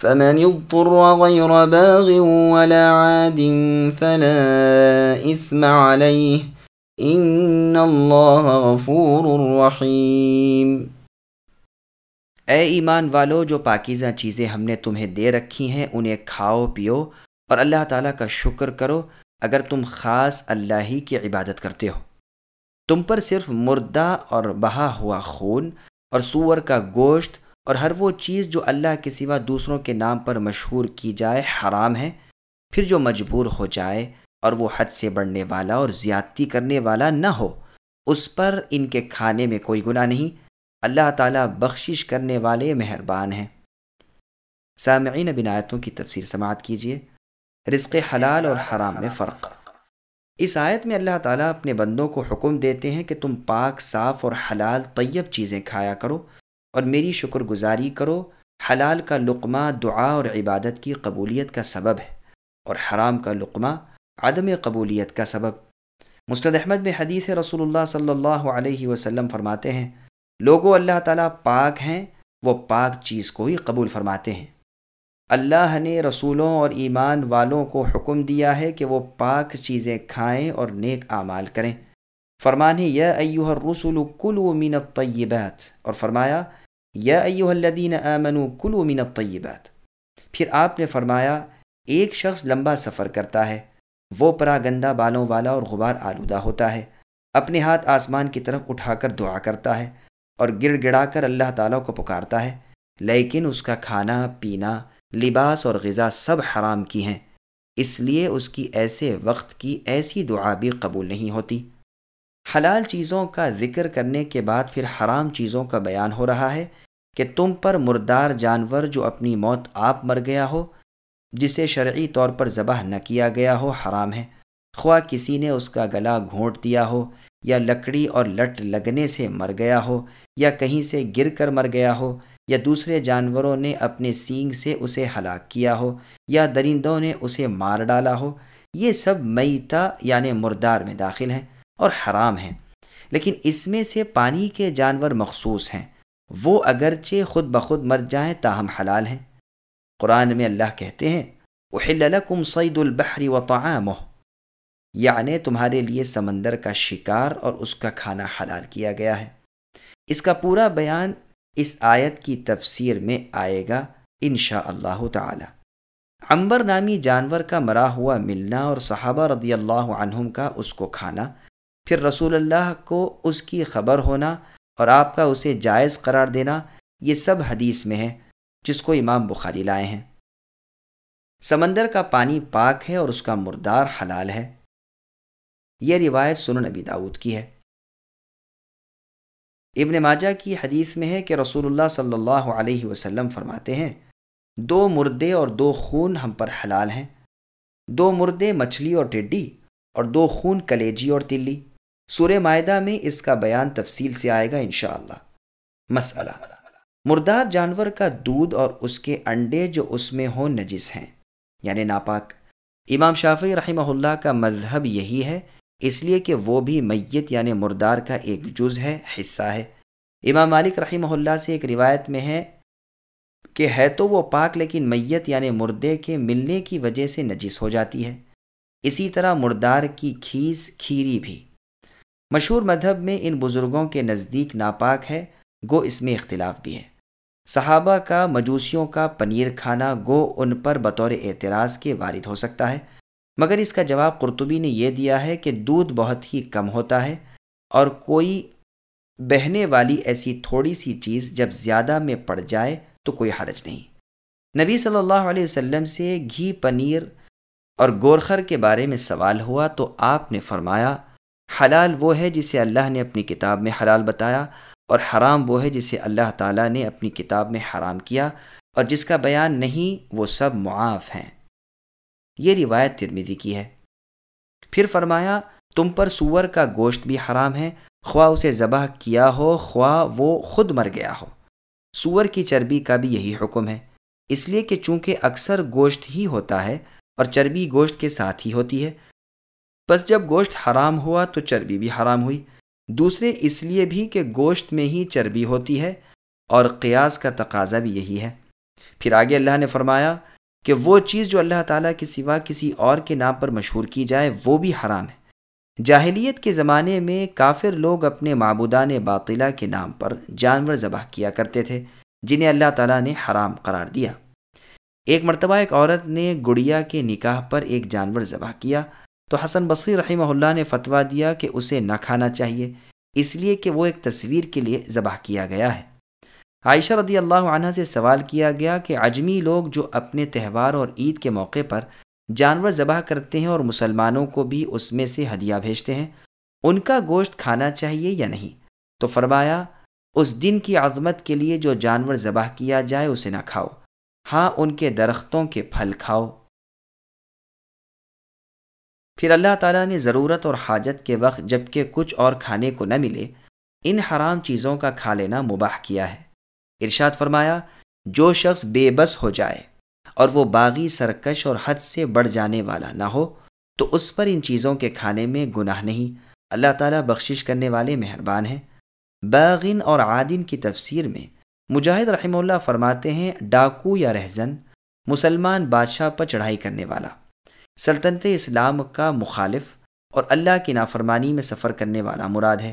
فمن اضطر غير باغ ولا عاد فلا اثم عليه. ان الله غفور رحيم. اے ایمان والو، جو پاکیزہ چیزیں ہم نے تمہیں دے رکھی ہیں، انہیں کھاؤ، پیو، اور اللہ تعالیٰ کا شکر کرو اگر تم خاص اللہ ہی کی عبادت کرتے ہو۔ تم پر صرف مردہ اور بہا ہوا خون اور سور کا گوشت اور ہر وہ چیز جو اللہ کے سوا دوسروں کے نام پر مشہور کی جائے حرام ہے، پھر جو مجبور ہو جائے اور وہ حد سے بڑھنے والا اور زیادتی کرنے والا نہ ہو، اس پر ان کے کھانے میں کوئی گناہ نہیں۔ اللہ تعالیٰ بخشش کرنے والے مہربان ہیں۔ سامعین بنایتوں کی تفسیر سماعت کیجیے رزق حلال اور حرام میں فرق۔ اس آیت میں اللہ تعالیٰ اپنے بندوں کو حکم دیتے ہیں کہ تم پاک، صاف اور حلال طیب چیزیں کھایا کرو۔ اور میری شکر گزاری کرو، حلال کا لقمہ دعا اور عبادت کی قبولیت کا سبب ہے اور حرام کا لقمہ عدم قبولیت کا سبب۔ مستد احمد میں حدیث رسول اللہ صلی اللہ علیہ وسلم فرماتے ہیں، لوگوں اللہ تعالیٰ پاک ہیں، وہ پاک چیز کو ہی قبول فرماتے ہیں۔ اللہ نے رسولوں اور ایمان والوں کو حکم دیا ہے کہ وہ پاک چیزیں کھائیں اور نیک اعمال کریں۔ فرمانے، یا ایوہ الرسول کلو من الطیبات، اور فرمایا یا ایوہ الذین آمنوا کلو من الطیبات۔ پھر آپ نے فرمایا، ایک شخص لمبا سفر کرتا ہے، وہ پرا گندہ بالوں والا اور غبار آلودہ ہوتا ہے۔ اپنے ہاتھ آسمان کی طرف اٹھا کر دعا کرتا ہے اور گڑ گڑا کر اللہ تعالیٰ کو پکارتا ہے۔ لیکن اس کا کھانا، پینا، لباس اور غذا سب حرام کی ہیں۔ اس لیے اس کی ایسے وقت کی ایسی دعا بھی قبول نہیں ہوتی۔ حلال چیزوں کا ذکر کرنے کے بعد پھر حرام چیزوں کا بیان ہو رہا ہے کہ تم پر مردار جانور جو اپنی موت آپ مر گیا ہو، جسے شرعی طور پر ذبح نہ کیا گیا ہو، حرام ہے۔ خواہ کسی نے اس کا گلا گھونٹ دیا ہو یا لکڑی اور لٹ لگنے سے مر گیا ہو یا کہیں سے گر کر مر گیا ہو یا دوسرے جانوروں نے اپنے سینگ سے اسے ہلاک کیا ہو یا درندوں نے اسے مار ڈالا ہو، یہ سب میتا یعنی مردار میں داخل ہیں۔ اور حرام ہیں۔ لیکن اس میں سے پانی کے جانور مخصوص ہیں۔ وہ اگرچہ خود بخود مر جائیں تاہم حلال ہیں۔ قرآن میں اللہ کہتے ہیں لَكُمْ صَيْدُ الْبَحْرِ وَطَعَامُهُ یعنی تمہارے لیے سمندر کا شکار اور اس کا کھانا حلال کیا گیا ہے۔ اس کا پورا بیان اس آیت کی تفسیر میں آئے گا انشاء اللہ تعالی۔ عمبر نامی جانور کا مرا ہوا ملنا اور صحابہ رضی اللہ عنہم کا اس کو کھانا پھر رسول اللہ کو اس کی خبر ہونا اور آپ کا اسے جائز قرار دینا، یہ سب حدیث میں ہے، جس کو امام بخاری لائے ہیں۔ سمندر کا پانی پاک ہے اور اس کا مردار حلال ہے۔ یہ روایت سنن نبی داود کی ہے۔ ابن ماجہ کی حدیث میں ہے کہ رسول اللہ صلی اللہ علیہ وسلم فرماتے ہیں، دو مردے اور دو خون ہم پر حلال ہیں۔ دو مردے مچھلی اور ٹڈی اور دو خون کلیجی اور تلی۔ سورہ معدہ میں اس کا بیان تفصیل سے آئے گا انشاءاللہ۔ مسئلہ، مردار جانور کا دودھ اور اس کے انڈے جو اس میں ہوں نجس ہیں۔ یعنی ناپاک۔ امام شافی رحمہ اللہ کا مذہب یہی ہے، اس لیے کہ وہ بھی میت یعنی مردار کا ایک جز ہے، حصہ ہے۔ امام مالک رحمہ اللہ سے ایک روایت میں ہے کہ ہے تو وہ پاک لیکن میت یعنی مردے کے ملنے کی وجہ سے نجس ہو جاتی ہے۔ اسی طرح مردار کی کھیس کھیری بھی۔ مشہور مذہب میں ان بزرگوں کے نزدیک ناپاک ہے، گو اس میں اختلاف بھی ہے۔ صحابہ کا، مجوسیوں کا پنیر کھانا گو ان پر بطور اعتراض کے وارد ہو سکتا ہے۔ مگر اس کا جواب قرطبی نے یہ دیا ہے کہ دودھ بہت ہی کم ہوتا ہے اور کوئی بہنے والی ایسی تھوڑی سی چیز جب زیادہ میں پڑ جائے تو کوئی حرج نہیں۔ نبی صلی اللہ علیہ وسلم سے گھی، پنیر اور گورخر کے بارے میں سوال ہوا تو آپ نے فرمایا حلال وہ ہے جسے اللہ نے اپنی کتاب میں حلال بتایا اور حرام وہ ہے جسے اللہ تعالیٰ نے اپنی کتاب میں حرام کیا اور جس کا بیان نہیں، وہ سب معاف ہیں۔ یہ روایت ترمیدی کی ہے۔ پھر فرمایا، تم پر سور کا گوشت بھی حرام ہے، خواہ اسے ذبح کیا ہو، خواہ وہ خود مر گیا ہو۔ سور کی چربی کا بھی یہی حکم ہے۔ اس لیے کہ چونکہ اکثر گوشت ہی ہوتا ہے اور چربی گوشت کے ساتھ ہی ہوتی ہے بس جب گوشت حرام ہوا تو چربی بھی حرام ہوئی۔ دوسرے، اس لیے بھی کہ گوشت میں ہی چربی ہوتی ہے اور قیاس کا تقاضا بھی یہی ہے۔ پھر آگے اللہ نے فرمایا کہ وہ چیز جو اللہ تعالیٰ کے سوا کسی اور کے نام پر مشہور کی جائے، وہ بھی حرام ہے۔ جاہلیت کے زمانے میں کافر لوگ اپنے معبودان باطلہ کے نام پر جانور ذبح کیا کرتے تھے، جنہیں اللہ تعالیٰ نے حرام قرار دیا۔ ایک مرتبہ ایک عورت نے گڑیا کے نکاح پر ایک جانور ذبح کیا۔ تو حسن بصری رحمہ اللہ نے فتویٰ دیا کہ اسے نہ کھانا چاہیے، اس لیے کہ وہ ایک تصویر کے لیے ذبح کیا گیا ہے۔ عائشہ رضی اللہ عنہ سے سوال کیا گیا کہ عجمی لوگ جو اپنے تہوار اور عید کے موقع پر جانور ذبح کرتے ہیں اور مسلمانوں کو بھی اس میں سے ہدیہ بھیجتے ہیں، ان کا گوشت کھانا چاہیے یا نہیں؟ تو فرمایا، اس دن کی عظمت کے لیے جو جانور ذبح کیا جائے، اسے نہ کھاؤ۔ ہاں ان کے درختوں کے پھل کھاؤ۔ پھر اللہ تعالیٰ نے ضرورت اور حاجت کے وقت جبکہ کچھ اور کھانے کو نہ ملے، ان حرام چیزوں کا کھا لینا مباح کیا ہے۔ ارشاد فرمایا، جو شخص بے بس ہو جائے اور وہ باغی سرکش اور حد سے بڑھ جانے والا نہ ہو، تو اس پر ان چیزوں کے کھانے میں گناہ نہیں۔ اللہ تعالیٰ بخشش کرنے والے مہربان ہیں۔ باغین اور عادن کی تفسیر میں مجاہد رحمہ اللہ فرماتے ہیں، ڈاکو یا رہزن، مسلمان بادشاہ پر چڑھائی کرنے والا۔ سلطنت اسلام کا مخالف اور اللہ کی نافرمانی میں سفر کرنے والا مراد ہے۔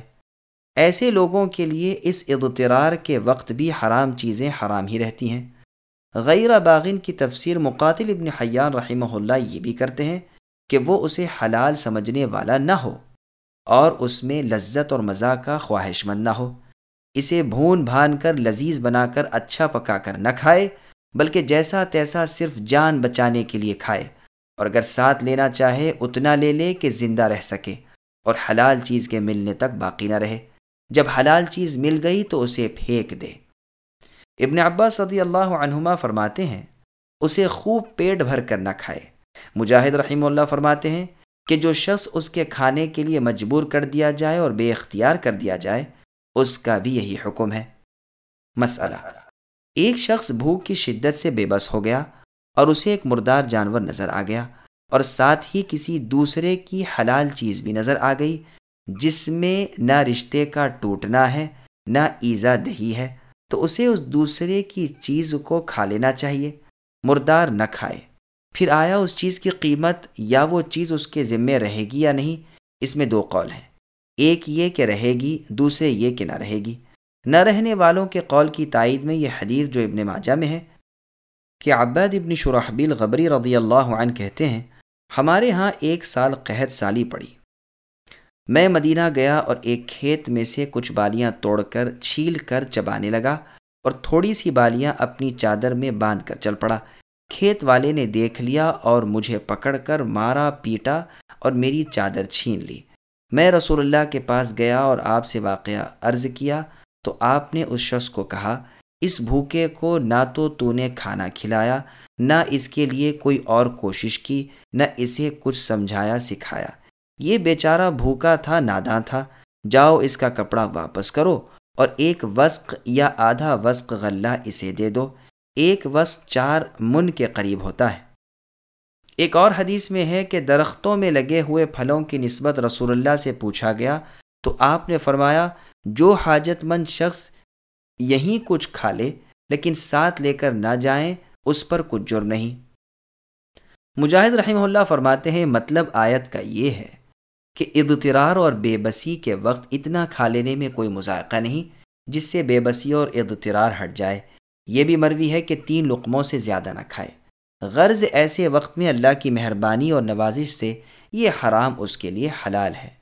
ایسے لوگوں کے لیے اس اضطرار کے وقت بھی حرام چیزیں حرام ہی رہتی ہیں۔ غیر باغین کی تفسیر مقاتل ابن حیان رحمہ اللہ یہ بھی کرتے ہیں کہ وہ اسے حلال سمجھنے والا نہ ہو اور اس میں لذت اور مزہ کا خواہش مند نہ ہو۔ اسے بھون بھان کر لذیذ بنا کر اچھا پکا کر نہ کھائے، بلکہ جیسا تیسا صرف جان بچانے کے لیے کھائے۔ اور اگر ساتھ لینا چاہے، اتنا لے لے کہ زندہ رہ سکے اور حلال چیز کے ملنے تک باقی نہ رہے۔ جب حلال چیز مل گئی تو اسے پھینک دے۔ ابن عباس رضی اللہ عنہما فرماتے ہیں، اسے خوب پیٹ بھر کر نہ کھائے۔ مجاہد رحمہ اللہ فرماتے ہیں کہ جو شخص اس کے کھانے کے لیے مجبور کر دیا جائے اور بے اختیار کر دیا جائے، اس کا بھی یہی حکم ہے۔ مسئلہ، ایک شخص بھوک کی شدت سے بے بس ہو گیا اور اسے ایک مردار جانور نظر آ گیا اور ساتھ ہی کسی دوسرے کی حلال چیز بھی نظر آ گئی، جس میں نہ رشتے کا ٹوٹنا ہے، نہ ایزا دہی ہے۔ تو اسے اس دوسرے کی چیز کو کھا لینا چاہیے، مردار نہ کھائے۔ پھر آیا اس چیز کی قیمت، یا وہ چیز اس کے ذمے رہے گی یا نہیں، اس میں دو قول ہیں۔ ایک یہ کہ رہے گی، دوسرے یہ کہ نہ رہے گی۔ نہ رہنے والوں کے قول کی تائید میں یہ حدیث جو ابن ماجہ میں ہے کہ عباد ابن شرحبیل غبری رضی اللہ عنہ کہتے ہیں، ہمارے ہاں ایک سال قحط سالی پڑی۔ میں مدینہ گیا اور ایک کھیت میں سے کچھ بالیاں توڑ کر چھیل کر چبانے لگا اور تھوڑی سی بالیاں اپنی چادر میں باندھ کر چل پڑا۔ کھیت والے نے دیکھ لیا اور مجھے پکڑ کر مارا، پیٹا اور میری چادر چھین لی۔ میں رسول اللہ کے پاس گیا اور آپ سے واقعہ عرض کیا تو آپ نے اس شخص کو کہا اس بھوکے کو نہ تو تو نے کھانا کھلایا، نہ اس کے لیے کوئی اور کوشش کی، نہ اسے کچھ سمجھایا، سکھایا۔ یہ بیچارہ بھوکا تھا، ناداں تھا۔ جاؤ اس کا کپڑا واپس کرو اور ایک وسق یا آدھا وسق غلہ اسے دے دو۔ ایک وسق چار من کے قریب ہوتا ہے۔ ایک اور حدیث میں ہے کہ درختوں میں لگے ہوئے پھلوں کی نسبت رسول اللہ سے پوچھا گیا تو آپ نے فرمایا، جو حاجت مند شخص یہیں کچھ کھا لے، لیکن ساتھ لے کر نہ جائیں، اس پر کچھ جر نہیں۔ مجاہد رحمہ اللہ فرماتے ہیں مطلب آیت کا یہ ہے کہ اضطرار اور بے بسی کے وقت اتنا کھا لینے میں کوئی مذائقہ نہیں، جس سے بے بسی اور اضطرار ہٹ جائے۔ یہ بھی مروی ہے کہ تین لقموں سے زیادہ نہ کھائے۔ غرض ایسے وقت میں اللہ کی مہربانی اور نوازش سے یہ حرام اس کے لیے حلال ہے۔